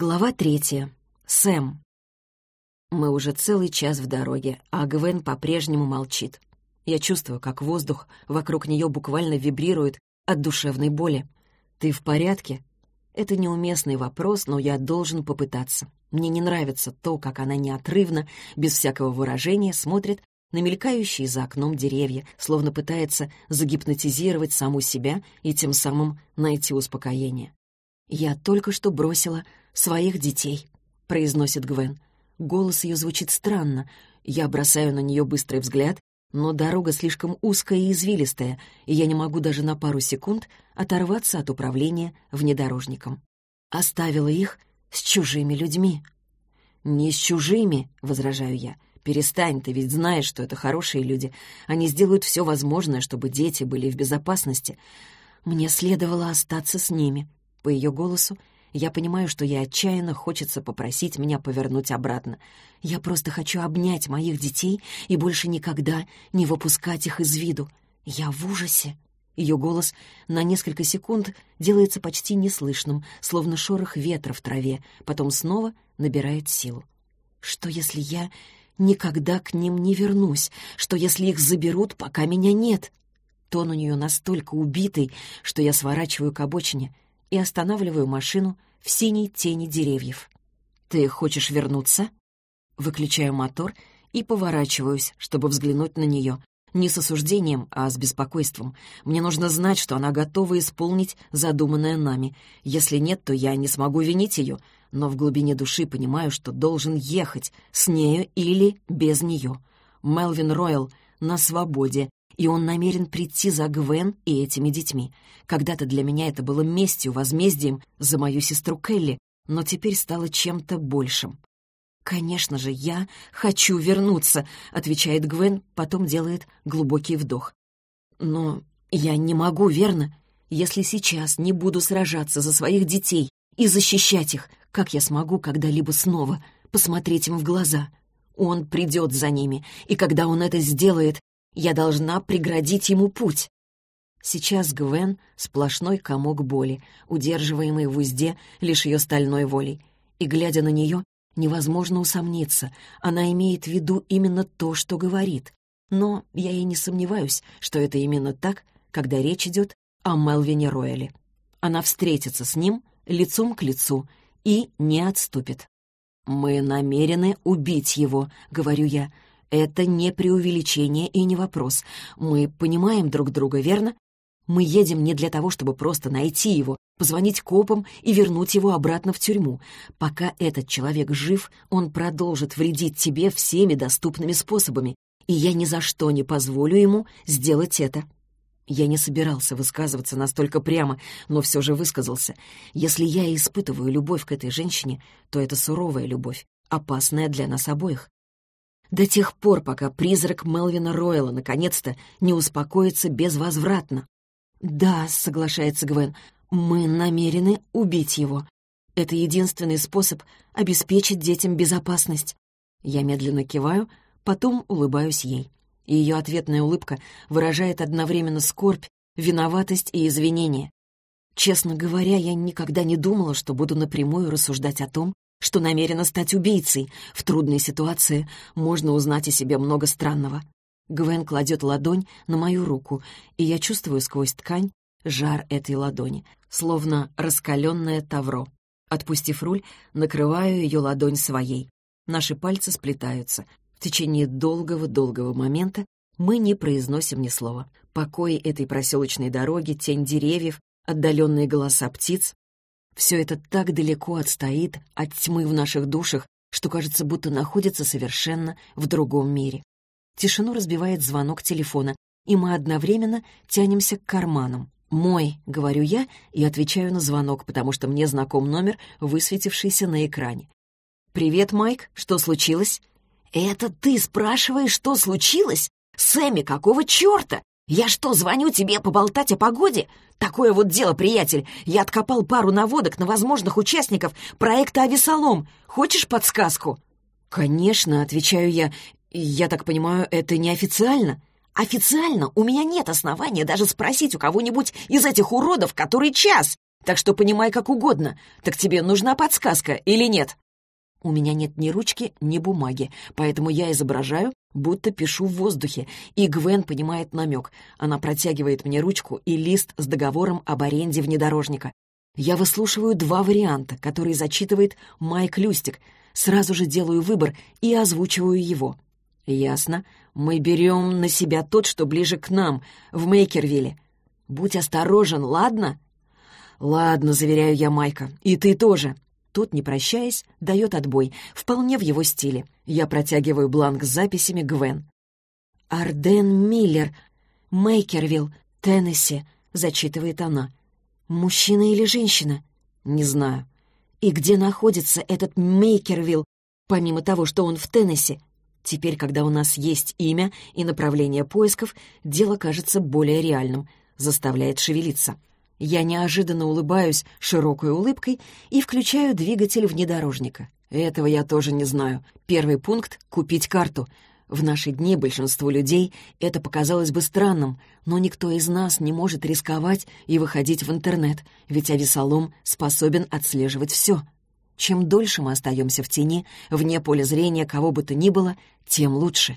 Глава третья. Сэм. Мы уже целый час в дороге, а Гвен по-прежнему молчит. Я чувствую, как воздух вокруг нее буквально вибрирует от душевной боли. «Ты в порядке?» Это неуместный вопрос, но я должен попытаться. Мне не нравится то, как она неотрывно, без всякого выражения, смотрит на мелькающие за окном деревья, словно пытается загипнотизировать саму себя и тем самым найти успокоение. «Я только что бросила своих детей», — произносит Гвен. Голос ее звучит странно. Я бросаю на нее быстрый взгляд, но дорога слишком узкая и извилистая, и я не могу даже на пару секунд оторваться от управления внедорожником. Оставила их с чужими людьми. «Не с чужими», — возражаю я. «Перестань, ты ведь знаешь, что это хорошие люди. Они сделают все возможное, чтобы дети были в безопасности. Мне следовало остаться с ними». По ее голосу я понимаю, что ей отчаянно хочется попросить меня повернуть обратно. Я просто хочу обнять моих детей и больше никогда не выпускать их из виду. Я в ужасе. Ее голос на несколько секунд делается почти неслышным, словно шорох ветра в траве, потом снова набирает силу. Что, если я никогда к ним не вернусь? Что, если их заберут, пока меня нет? Тон у нее настолько убитый, что я сворачиваю к обочине и останавливаю машину в синей тени деревьев. «Ты хочешь вернуться?» Выключаю мотор и поворачиваюсь, чтобы взглянуть на нее. Не с осуждением, а с беспокойством. Мне нужно знать, что она готова исполнить задуманное нами. Если нет, то я не смогу винить ее, но в глубине души понимаю, что должен ехать с нею или без нее. Мелвин Ройл на свободе, и он намерен прийти за Гвен и этими детьми. Когда-то для меня это было местью, возмездием за мою сестру Келли, но теперь стало чем-то большим. «Конечно же, я хочу вернуться», — отвечает Гвен, потом делает глубокий вдох. «Но я не могу, верно? Если сейчас не буду сражаться за своих детей и защищать их, как я смогу когда-либо снова посмотреть им в глаза? Он придет за ними, и когда он это сделает, я должна преградить ему путь. Сейчас Гвен — сплошной комок боли, удерживаемый в узде лишь ее стальной волей. И, глядя на нее, невозможно усомниться, она имеет в виду именно то, что говорит. Но я и не сомневаюсь, что это именно так, когда речь идет о Мелвине Рояле. Она встретится с ним лицом к лицу и не отступит. «Мы намерены убить его», — говорю я, — это не преувеличение и не вопрос. Мы понимаем друг друга, верно? Мы едем не для того, чтобы просто найти его, позвонить копам и вернуть его обратно в тюрьму. Пока этот человек жив, он продолжит вредить тебе всеми доступными способами, и я ни за что не позволю ему сделать это. Я не собирался высказываться настолько прямо, но все же высказался. Если я испытываю любовь к этой женщине, то это суровая любовь, опасная для нас обоих. До тех пор, пока призрак Мелвина Ройла наконец-то не успокоится безвозвратно. «Да», — соглашается Гвен, — «мы намерены убить его. Это единственный способ обеспечить детям безопасность». Я медленно киваю, потом улыбаюсь ей. Ее ответная улыбка выражает одновременно скорбь, виноватость и извинение. Честно говоря, я никогда не думала, что буду напрямую рассуждать о том, что намерена стать убийцей. В трудной ситуации можно узнать о себе много странного. Гвен кладет ладонь на мою руку, и я чувствую сквозь ткань жар этой ладони, словно раскаленное тавро. Отпустив руль, накрываю ее ладонь своей. Наши пальцы сплетаются. В течение долгого-долгого момента мы не произносим ни слова. Покой этой проселочной дороги, тень деревьев, отдаленные голоса птиц все это так далеко отстоит от тьмы в наших душах, что кажется, будто находится совершенно в другом мире. Тишину разбивает звонок телефона, и мы одновременно тянемся к карманам. «Мой», — говорю я и отвечаю на звонок, потому что мне знаком номер, высветившийся на экране. «Привет, Майк, что случилось?» «Это ты спрашиваешь, что случилось? Сэмми, какого черта? «Я что, звоню тебе поболтать о погоде? Такое вот дело, приятель. Я откопал пару наводок на возможных участников проекта «Авесолом». Хочешь подсказку?» «Конечно», — отвечаю я. «Я так понимаю, это неофициально?» «Официально у меня нет основания даже спросить у кого-нибудь из этих уродов, который час. так что понимай как угодно. Так тебе нужна подсказка или нет?» У меня нет ни ручки, ни бумаги, поэтому я изображаю, будто пишу в воздухе, и Гвен понимает намек. Она протягивает мне ручку и лист с договором об аренде внедорожника. Я выслушиваю два варианта, которые зачитывает Майк Люстик. Сразу же делаю выбор и озвучиваю его. «Ясно. Мы берем на себя тот, что ближе к нам, в Мейкервилле. Будь осторожен, ладно?» «Ладно», — заверяю я Майка, — «и ты тоже». Тот, не прощаясь, дает отбой, вполне в его стиле. Я протягиваю бланк с записями Гвен. «Арден Миллер, Мейкервилл, Теннесси», — зачитывает она. «Мужчина или женщина?» «Не знаю». «И где находится этот Мейкервилл, помимо того, что он в Теннесси?» Теперь, когда у нас есть имя и направление поисков, дело кажется более реальным, заставляет шевелиться. Я неожиданно улыбаюсь широкой улыбкой и включаю двигатель внедорожника. Этого я тоже не знаю. Первый пункт — купить карту. В наши дни большинству людей это показалось бы странным, но никто из нас не может рисковать и выходить в интернет, ведь авесолом способен отслеживать все. Чем дольше мы остаемся в тени, вне поля зрения кого бы то ни было, тем лучше.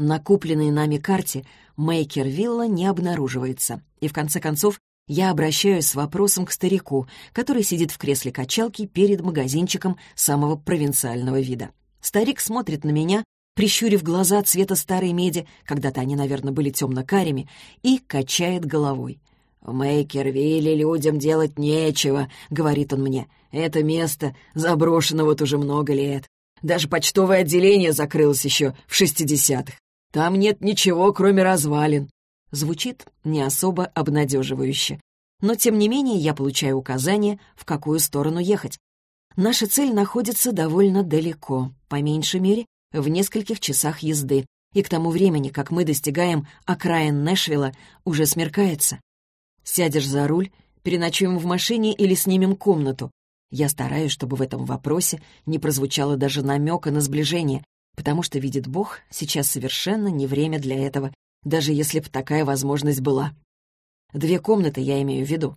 На купленной нами карте Мейкер Вилла не обнаруживается, и в конце концов я обращаюсь с вопросом к старику, который сидит в кресле качалки перед магазинчиком самого провинциального вида. Старик смотрит на меня, прищурив глаза цвета старой меди, когда-то они, наверное, были темно-карими, и качает головой. «В Мейкервилле людям делать нечего», — говорит он мне. «Это место заброшено вот уже много лет. Даже почтовое отделение закрылось еще в шестидесятых. Там нет ничего, кроме развалин. Звучит не особо обнадеживающе. Но, тем не менее, я получаю указание, в какую сторону ехать. Наша цель находится довольно далеко, по меньшей мере, в нескольких часах езды, и к тому времени, как мы достигаем окраин Нэшвилла, уже смеркается. Сядешь за руль, переночуем в машине или снимем комнату. Я стараюсь, чтобы в этом вопросе не прозвучало даже намека на сближение, потому что, видит Бог, сейчас совершенно не время для этого, даже если б такая возможность была. Две комнаты я имею в виду.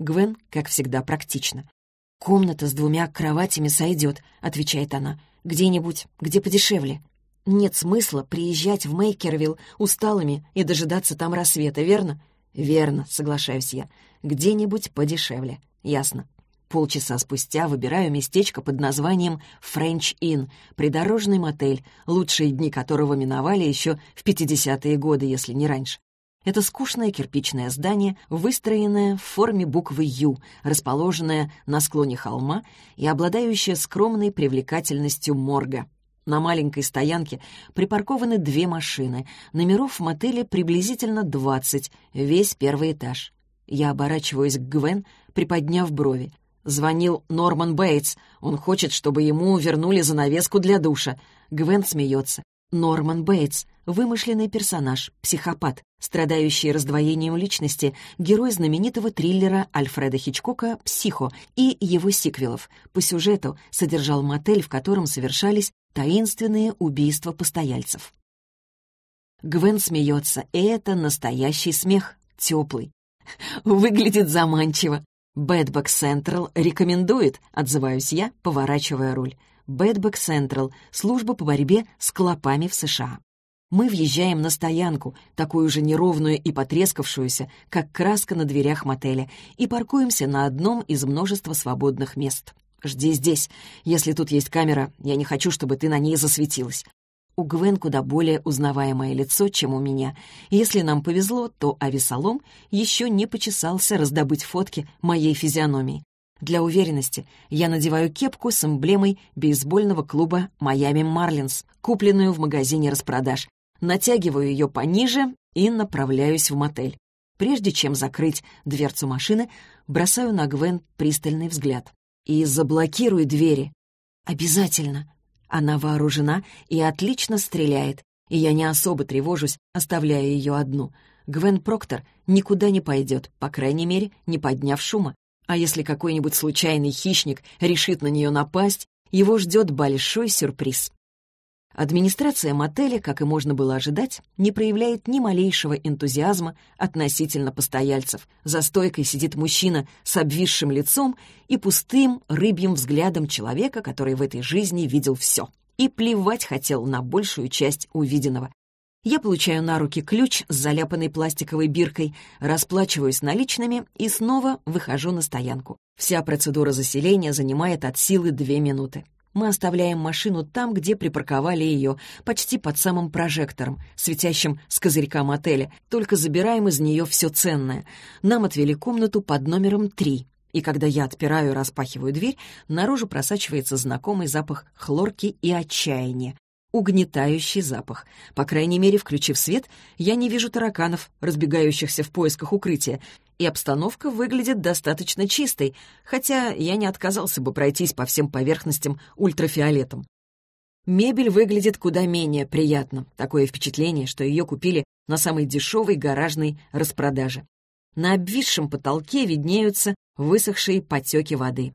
Гвен, как всегда, практично. «Комната с двумя кроватями сойдет», — отвечает она. «Где-нибудь, где подешевле». Нет смысла приезжать в Мейкервилл усталыми и дожидаться там рассвета, верно? Верно, соглашаюсь я. Где-нибудь подешевле. Ясно. Полчаса спустя выбираю местечко под названием «Френч Inn», придорожный мотель, лучшие дни которого миновали еще в 50-е годы, если не раньше. Это скучное кирпичное здание, выстроенное в форме буквы «Ю», расположенное на склоне холма и обладающее скромной привлекательностью морга. На маленькой стоянке припаркованы две машины, номеров в мотеле приблизительно 20, весь первый этаж. Я оборачиваюсь к Гвен, приподняв брови. Звонил Норман Бейтс. Он хочет, чтобы ему вернули занавеску для душа. Гвен смеется. Норман Бейтс — вымышленный персонаж, психопат, страдающий раздвоением личности, герой знаменитого триллера Альфреда Хичкока «Психо» и его сиквелов. По сюжету содержал мотель, в котором совершались таинственные убийства постояльцев. Гвен смеется, и это настоящий смех, теплый. Выглядит заманчиво. «Bedbug Central рекомендует», — отзываюсь я, поворачивая руль. «Bedbug Central — служба по борьбе с клопами в США». Мы въезжаем на стоянку, такую же неровную и потрескавшуюся, как краска на дверях мотеля, и паркуемся на одном из множества свободных мест. «Жди здесь. Если тут есть камера, я не хочу, чтобы ты на ней засветилась. У Гвен куда более узнаваемое лицо, чем у меня. Если нам повезло, то Авесолом еще не почесался раздобыть фотки моей физиономии. Для уверенности я надеваю кепку с эмблемой бейсбольного клуба «Майами Марлинс», купленную в магазине распродаж, натягиваю ее пониже и направляюсь в мотель. Прежде чем закрыть дверцу машины, бросаю на Гвен пристальный взгляд. И заблокирую двери. Обязательно. Она вооружена и отлично стреляет, и я не особо тревожусь, оставляя ее одну. Гвен Проктор никуда не пойдет, по крайней мере, не подняв шума. А если какой-нибудь случайный хищник решит на нее напасть, его ждет большой сюрприз. Администрация мотеля, как и можно было ожидать, не проявляет ни малейшего энтузиазма относительно постояльцев. За стойкой сидит мужчина с обвисшим лицом и пустым рыбьим взглядом человека, который в этой жизни видел все. И плевать хотел на большую часть увиденного. Я получаю на руки ключ с заляпанной пластиковой биркой, расплачиваюсь наличными и снова выхожу на стоянку. Вся процедура заселения занимает от силы две минуты. Мы оставляем машину там, где припарковали ее, почти под самым прожектором, светящим с козырька мотеля, только забираем из нее все ценное. Нам отвели комнату под номером три, и когда я отпираю и распахиваю дверь, наружу просачивается знакомый запах хлорки и отчаяния. Угнетающий запах. По крайней мере, включив свет, я не вижу тараканов, разбегающихся в поисках укрытия, и обстановка выглядит достаточно чистой, хотя я не отказался бы пройтись по всем поверхностям ультрафиолетом. Мебель выглядит куда менее приятно. Такое впечатление, что ее купили на самой дешевой гаражной распродаже. На обвисшем потолке виднеются высохшие потеки воды.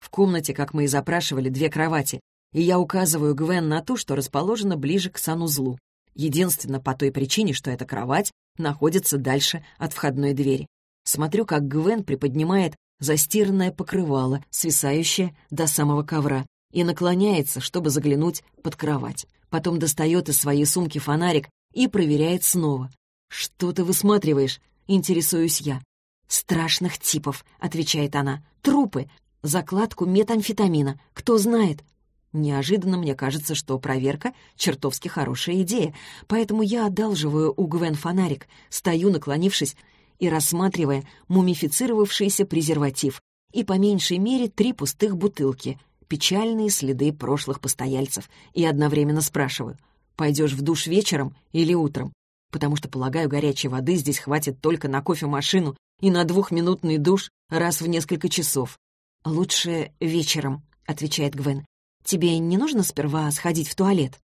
В комнате, как мы и запрашивали, две кровати, и я указываю Гвен на ту, что расположена ближе к санузлу. Единственно по той причине, что эта кровать находится дальше от входной двери. Смотрю, как Гвен приподнимает застиранное покрывало, свисающее до самого ковра, и наклоняется, чтобы заглянуть под кровать. Потом достает из своей сумки фонарик и проверяет снова. «Что ты высматриваешь?» — интересуюсь я. «Страшных типов», — отвечает она. «Трупы. Закладку метамфетамина. Кто знает?» Неожиданно мне кажется, что проверка — чертовски хорошая идея, поэтому я одалживаю у Гвен фонарик, стою, наклонившись, и рассматривая мумифицировавшийся презерватив и по меньшей мере три пустых бутылки, печальные следы прошлых постояльцев, и одновременно спрашиваю, пойдешь в душ вечером или утром? Потому что, полагаю, горячей воды здесь хватит только на кофемашину и на двухминутный душ раз в несколько часов. «Лучше вечером», — отвечает Гвен. «Тебе не нужно сперва сходить в туалет?»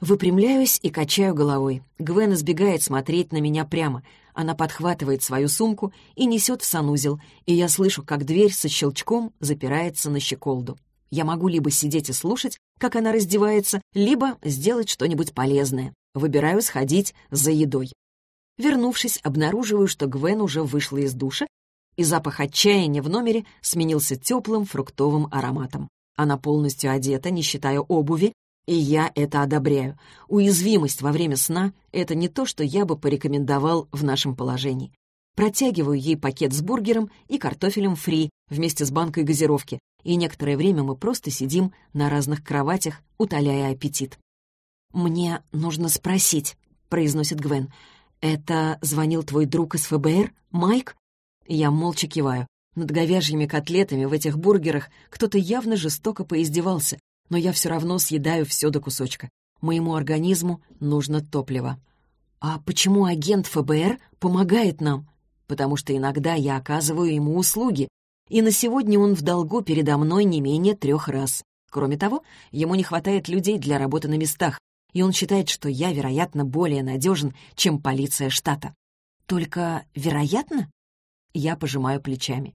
Выпрямляюсь и качаю головой. Гвен избегает смотреть на меня прямо. Она подхватывает свою сумку и несет в санузел, и я слышу, как дверь со щелчком запирается на щеколду. Я могу либо сидеть и слушать, как она раздевается, либо сделать что-нибудь полезное. Выбираю сходить за едой. Вернувшись, обнаруживаю, что Гвен уже вышла из душа, и запах отчаяния в номере сменился теплым фруктовым ароматом. Она полностью одета, не считая обуви, и я это одобряю. Уязвимость во время сна — это не то, что я бы порекомендовал в нашем положении. Протягиваю ей пакет с бургером и картофелем фри вместе с банкой газировки, и некоторое время мы просто сидим на разных кроватях, утоляя аппетит. «Мне нужно спросить», — произносит Гвен. «Это звонил твой друг из ФБР, Майк?» Я молча киваю. Над говяжьими котлетами в этих бургерах кто-то явно жестоко поиздевался, но я все равно съедаю все до кусочка. Моему организму нужно топливо. А почему агент ФБР помогает нам? Потому что иногда я оказываю ему услуги, и на сегодня он в долгу передо мной не менее трех раз. Кроме того, ему не хватает людей для работы на местах, и он считает, что я, вероятно, более надежен, чем полиция штата. Только вероятно? Я пожимаю плечами.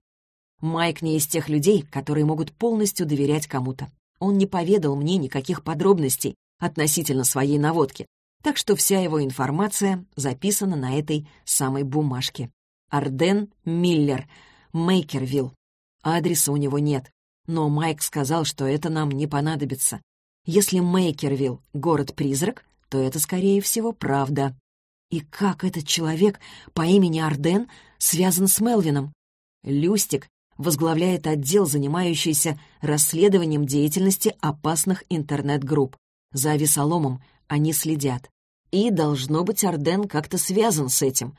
Майк не из тех людей, которые могут полностью доверять кому-то. Он не поведал мне никаких подробностей относительно своей наводки, так что вся его информация записана на этой самой бумажке. Арден Миллер, Мейкервилл. Адреса у него нет, но Майк сказал, что это нам не понадобится. Если Мейкервилл — город-призрак, то это, скорее всего, правда. И как этот человек по имени Арден связан с Мелвином? Люстик возглавляет отдел, занимающийся расследованием деятельности опасных интернет-групп. За Авесоломом они следят. И, должно быть, Арден как-то связан с этим.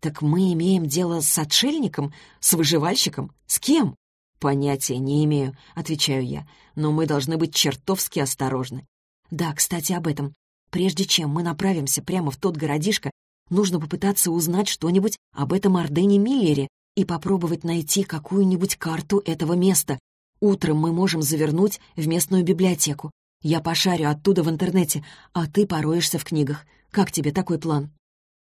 Так мы имеем дело с отшельником, с выживальщиком? С кем? Понятия не имею, отвечаю я, но мы должны быть чертовски осторожны. Да, кстати, об этом. Прежде чем мы направимся прямо в тот городишко, нужно попытаться узнать что-нибудь об этом Ардене Миллере, и попробовать найти какую-нибудь карту этого места. Утром мы можем завернуть в местную библиотеку. Я пошарю оттуда в интернете, а ты пороешься в книгах. Как тебе такой план?»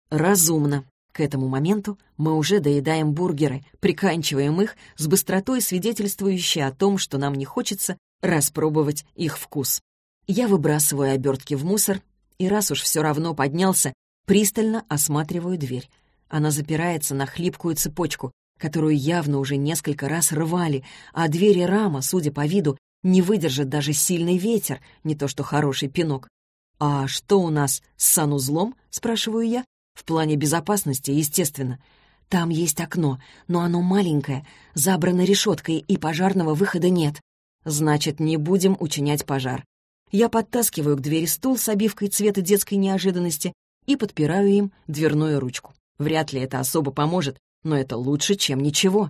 «Разумно», к этому моменту мы уже доедаем бургеры, приканчиваем их с быстротой, свидетельствующей о том, что нам не хочется распробовать их вкус. Я выбрасываю обертки в мусор, и раз уж все равно поднялся, пристально осматриваю дверь. Она запирается на хлипкую цепочку, которую явно уже несколько раз рвали, а двери рама, судя по виду, не выдержит даже сильный ветер, не то что хороший пинок. «А что у нас с санузлом?» — спрашиваю я. «В плане безопасности, естественно. Там есть окно, но оно маленькое, забрано решеткой, и пожарного выхода нет. Значит, не будем учинять пожар. Я подтаскиваю к двери стул с обивкой цвета детской неожиданности и подпираю им дверную ручку. Вряд ли это особо поможет, но это лучше, чем ничего.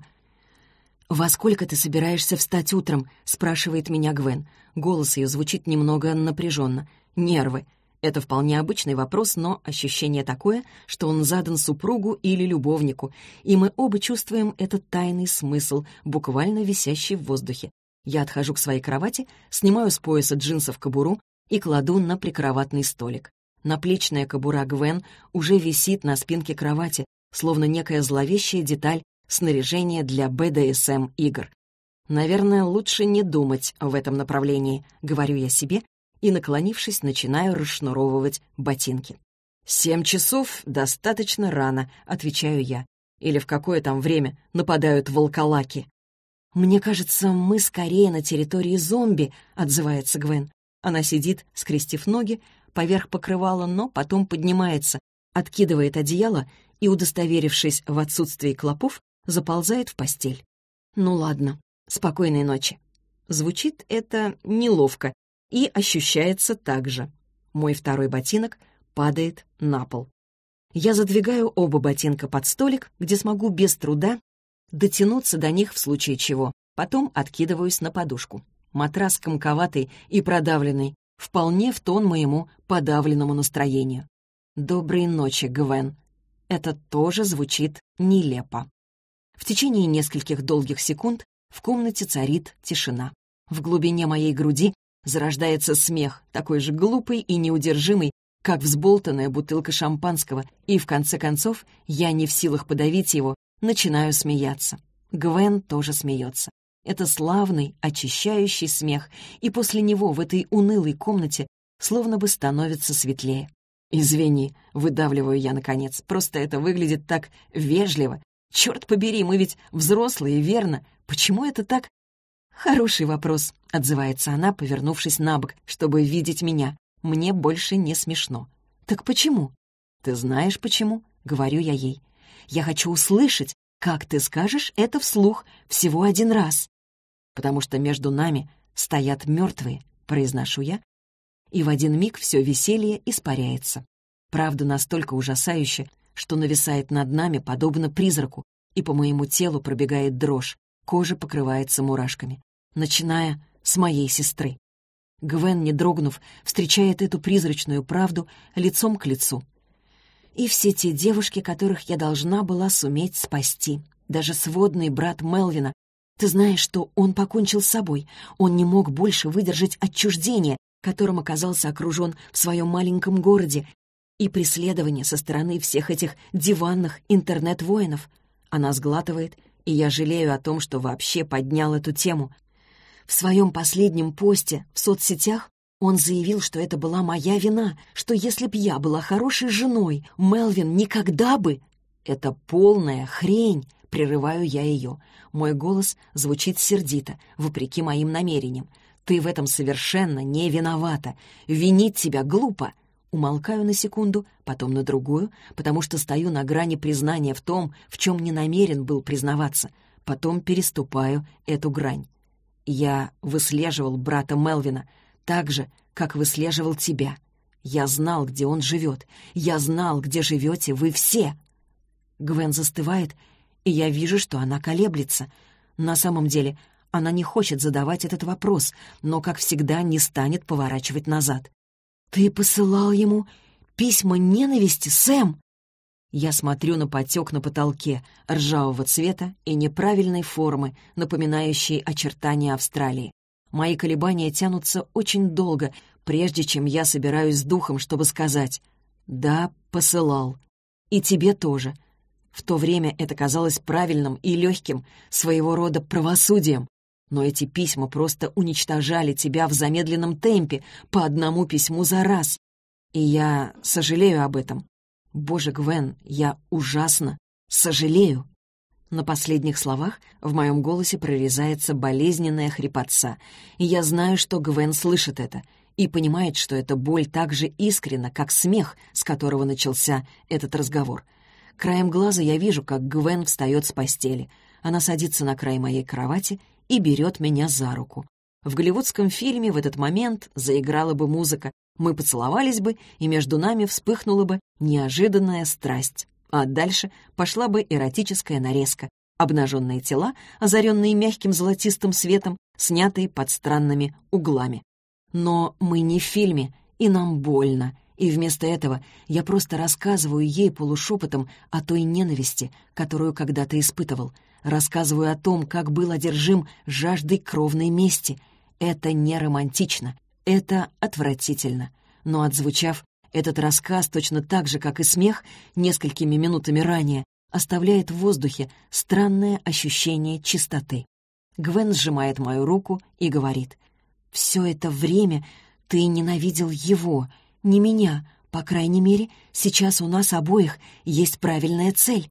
«Во сколько ты собираешься встать утром?» — спрашивает меня Гвен. Голос ее звучит немного напряженно. «Нервы. Это вполне обычный вопрос, но ощущение такое, что он задан супругу или любовнику, и мы оба чувствуем этот тайный смысл, буквально висящий в воздухе. Я отхожу к своей кровати, снимаю с пояса джинсов кобуру и кладу на прикроватный столик. Наплечная кобура Гвен уже висит на спинке кровати, словно некая зловещая деталь снаряжения для БДСМ-игр. «Наверное, лучше не думать в этом направлении», — говорю я себе, и, наклонившись, начинаю расшнуровывать ботинки. «Семь часов достаточно рано», — отвечаю я. «Или в какое там время нападают волколаки?» «Мне кажется, мы скорее на территории зомби», — отзывается Гвен. Она сидит, скрестив ноги, поверх покрывала, но потом поднимается, откидывает одеяло и, удостоверившись в отсутствии клопов, заползает в постель. «Ну ладно, спокойной ночи». Звучит это неловко и ощущается так же. Мой второй ботинок падает на пол. Я задвигаю оба ботинка под столик, где смогу без труда дотянуться до них в случае чего. Потом откидываюсь на подушку. Матрас комковатый и продавленный, вполне в тон моему подавленному настроению. «Доброй ночи, Гвен». Это тоже звучит нелепо. В течение нескольких долгих секунд в комнате царит тишина. В глубине моей груди зарождается смех, такой же глупый и неудержимый, как взболтанная бутылка шампанского, и в конце концов я не в силах подавить его, Начинаю смеяться. Гвен тоже смеется. Это славный, очищающий смех, и после него в этой унылой комнате словно бы становится светлее. «Извини», — выдавливаю я наконец, просто это выглядит так вежливо. «Черт побери, мы ведь взрослые, верно? Почему это так?» «Хороший вопрос», — отзывается она, повернувшись на бок, чтобы видеть меня. «Мне больше не смешно». «Так почему?» «Ты знаешь, почему?» — говорю я ей. Я хочу услышать, как ты скажешь это вслух всего один раз. Потому что между нами стоят мертвые, произношу я, и в один миг все веселье испаряется. Правда настолько ужасающе, что нависает над нами подобно призраку, и по моему телу пробегает дрожь, кожа покрывается мурашками, начиная с моей сестры. Гвен, не дрогнув, встречает эту призрачную правду лицом к лицу — и все те девушки, которых я должна была суметь спасти. Даже сводный брат Мелвина. Ты знаешь, что он покончил с собой. Он не мог больше выдержать отчуждение, которым оказался окружен в своем маленьком городе, и преследование со стороны всех этих диванных интернет-воинов. Она сглатывает, и я жалею о том, что вообще поднял эту тему. В своем последнем посте в соцсетях он заявил, что это была моя вина, что если б я была хорошей женой, Мелвин никогда бы... Это полная хрень, прерываю я ее. Мой голос звучит сердито, вопреки моим намерениям. Ты в этом совершенно не виновата. Винить тебя глупо. Умолкаю на секунду, потом на другую, потому что стою на грани признания в том, в чем не намерен был признаваться. Потом переступаю эту грань. Я выслеживал брата Мелвина — так же, как выслеживал тебя. Я знал, где он живет. Я знал, где живете вы все. Гвен застывает, и я вижу, что она колеблется. На самом деле, она не хочет задавать этот вопрос, но, как всегда, не станет поворачивать назад. «Ты посылал ему письма ненависти, Сэм?» Я смотрю на потек на потолке, ржавого цвета и неправильной формы, напоминающей очертания Австралии. Мои колебания тянутся очень долго, прежде чем я собираюсь с духом, чтобы сказать «Да, посылал. И тебе тоже». В то время это казалось правильным и легким, своего рода правосудием. Но эти письма просто уничтожали тебя в замедленном темпе, по одному письму за раз. И я сожалею об этом. Боже, Гвен, я ужасно сожалею. На последних словах в моем голосе прорезается болезненная хрипотца, и я знаю, что Гвен слышит это и понимает, что эта боль так же искренна, как смех, с которого начался этот разговор. Краем глаза я вижу, как Гвен встает с постели. Она садится на край моей кровати и берет меня за руку. В голливудском фильме в этот момент заиграла бы музыка, мы поцеловались бы, и между нами вспыхнула бы неожиданная страсть. А дальше пошла бы эротическая нарезка. Обнаженные тела, озаренные мягким золотистым светом, снятые под странными углами. Но мы не в фильме, и нам больно. И вместо этого я просто рассказываю ей полушепотом о той ненависти, которую когда-то испытывал. Рассказываю о том, как был одержим жаждой кровной мести. Это не романтично, это отвратительно. Но отзвучав, этот рассказ, точно так же, как и смех, несколькими минутами ранее, оставляет в воздухе странное ощущение чистоты. Гвен сжимает мою руку и говорит, «Все это время ты ненавидел его, не меня. По крайней мере, сейчас у нас обоих есть правильная цель.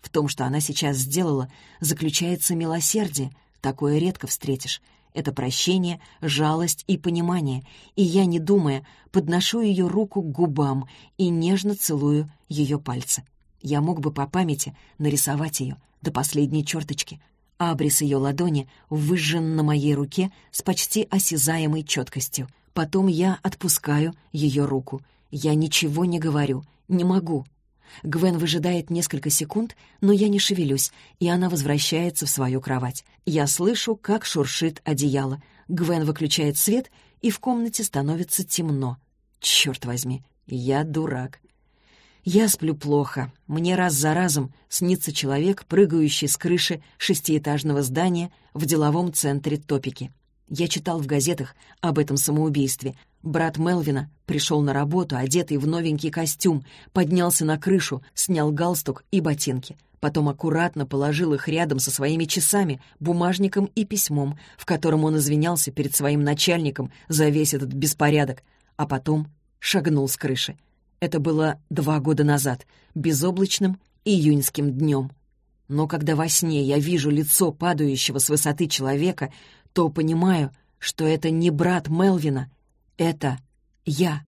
В том, что она сейчас сделала, заключается милосердие. Такое редко встретишь. Это прощение, жалость и понимание, и я, не думая, подношу ее руку к губам и нежно целую ее пальцы. Я мог бы по памяти нарисовать ее до последней черточки. Абрис ее ладони выжжен на моей руке с почти осязаемой четкостью. Потом я отпускаю ее руку. Я ничего не говорю, не могу, Гвен выжидает несколько секунд, но я не шевелюсь, и она возвращается в свою кровать. Я слышу, как шуршит одеяло. Гвен выключает свет, и в комнате становится темно. Черт возьми, я дурак. Я сплю плохо. Мне раз за разом снится человек, прыгающий с крыши шестиэтажного здания в деловом центре Топики. Я читал в газетах об этом самоубийстве, Брат Мелвина пришел на работу, одетый в новенький костюм, поднялся на крышу, снял галстук и ботинки. Потом аккуратно положил их рядом со своими часами, бумажником и письмом, в котором он извинялся перед своим начальником за весь этот беспорядок, а потом шагнул с крыши. Это было два года назад, безоблачным июньским днем. Но когда во сне я вижу лицо падающего с высоты человека, то понимаю, что это не брат Мелвина — это я.